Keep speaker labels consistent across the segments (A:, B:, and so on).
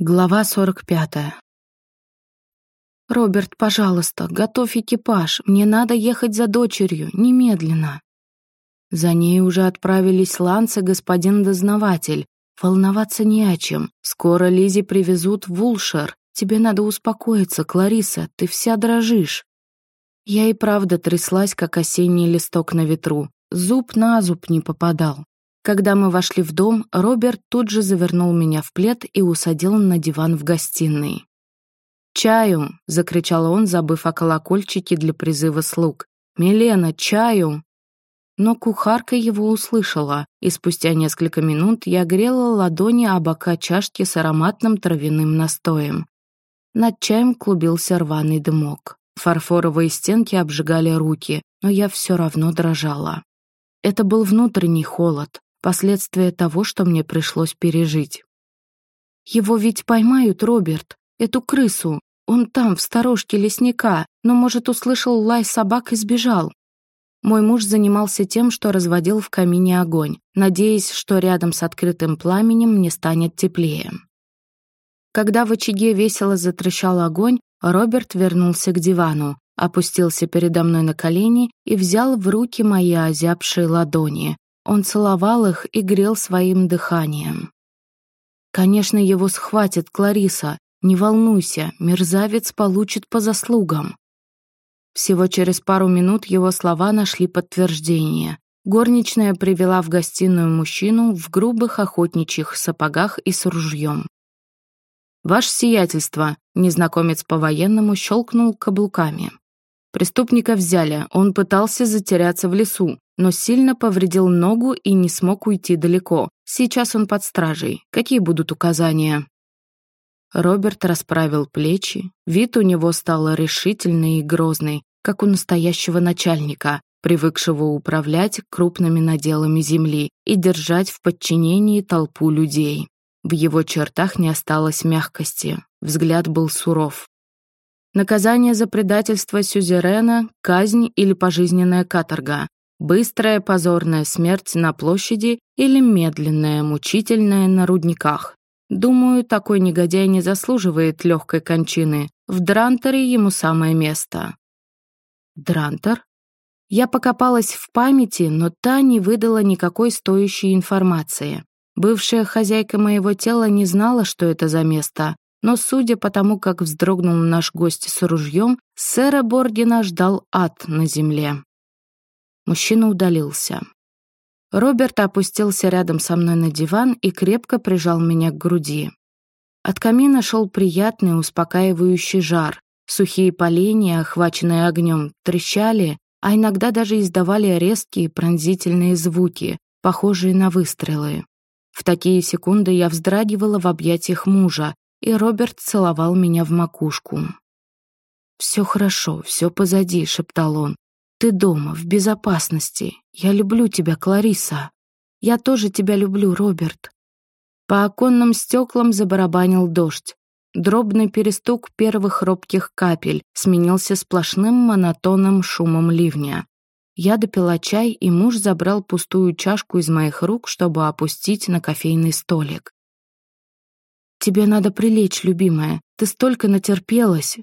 A: Глава 45. «Роберт, пожалуйста, готовь экипаж. Мне надо ехать за дочерью, немедленно». За ней уже отправились Ланс и господин дознаватель. Волноваться не о чем. Скоро Лизи привезут в Улшер. Тебе надо успокоиться, Клариса, ты вся дрожишь. Я и правда тряслась, как осенний листок на ветру. Зуб на зуб не попадал. Когда мы вошли в дом, Роберт тут же завернул меня в плед и усадил на диван в гостиной. «Чаю!» — закричал он, забыв о колокольчике для призыва слуг. «Милена, чаю!» Но кухарка его услышала, и спустя несколько минут я грела ладони о бока чашки с ароматным травяным настоем. Над чаем клубился рваный дымок. Фарфоровые стенки обжигали руки, но я все равно дрожала. Это был внутренний холод, Последствия того, что мне пришлось пережить. Его ведь поймают, Роберт, эту крысу. Он там, в сторожке лесника, но, может, услышал лай собак и сбежал. Мой муж занимался тем, что разводил в камине огонь, надеясь, что рядом с открытым пламенем мне станет теплее. Когда в очаге весело затрещал огонь, Роберт вернулся к дивану, опустился передо мной на колени и взял в руки мои озябшие ладони, он целовал их и грел своим дыханием. «Конечно, его схватит Клариса. Не волнуйся, мерзавец получит по заслугам». Всего через пару минут его слова нашли подтверждение. Горничная привела в гостиную мужчину в грубых охотничьих сапогах и с ружьем. «Ваше сиятельство», — незнакомец по-военному щелкнул каблуками. Преступника взяли, он пытался затеряться в лесу, но сильно повредил ногу и не смог уйти далеко. Сейчас он под стражей. Какие будут указания? Роберт расправил плечи. Вид у него стал решительный и грозный, как у настоящего начальника, привыкшего управлять крупными наделами земли и держать в подчинении толпу людей. В его чертах не осталось мягкости, взгляд был суров. Наказание за предательство сюзерена, казнь или пожизненная каторга, быстрая позорная смерть на площади или медленная, мучительная на рудниках. Думаю, такой негодяй не заслуживает легкой кончины. В Дрантере ему самое место. Дрантер? Я покопалась в памяти, но та не выдала никакой стоящей информации. Бывшая хозяйка моего тела не знала, что это за место, но, судя по тому, как вздрогнул наш гость с ружьем, сэра Бордина ждал ад на земле. Мужчина удалился. Роберт опустился рядом со мной на диван и крепко прижал меня к груди. От камина шел приятный, успокаивающий жар. Сухие поленья, охваченные огнем, трещали, а иногда даже издавали резкие пронзительные звуки, похожие на выстрелы. В такие секунды я вздрагивала в объятиях мужа, и Роберт целовал меня в макушку. «Все хорошо, все позади», — шептал он. Ты дома, в безопасности. Я люблю тебя, Клариса. Я тоже тебя люблю, Роберт. По оконным стеклам забарабанил дождь. Дробный перестук первых робких капель сменился сплошным монотонным шумом ливня. Я допила чай, и муж забрал пустую чашку из моих рук, чтобы опустить на кофейный столик. «Тебе надо прилечь, любимая. Ты столько натерпелась».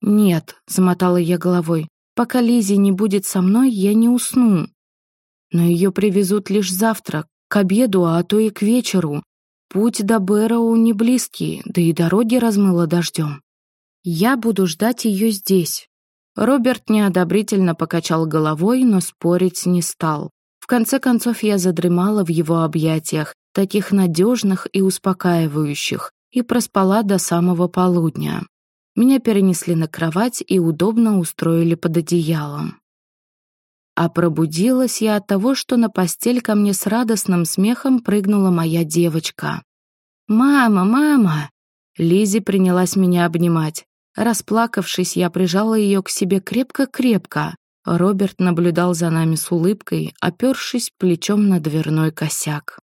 A: «Нет», — замотала я головой, Пока Лизи не будет со мной, я не усну. Но ее привезут лишь завтра, к обеду, а то и к вечеру. Путь до Бэроу не близкий, да и дороги размыло дождем. Я буду ждать ее здесь. Роберт неодобрительно покачал головой, но спорить не стал. В конце концов я задремала в его объятиях, таких надежных и успокаивающих, и проспала до самого полудня. Меня перенесли на кровать и удобно устроили под одеялом. А пробудилась я от того, что на постель ко мне с радостным смехом прыгнула моя девочка. «Мама, мама!» Лизи принялась меня обнимать. Расплакавшись, я прижала ее к себе крепко-крепко. Роберт наблюдал за нами с улыбкой, опершись плечом на дверной косяк.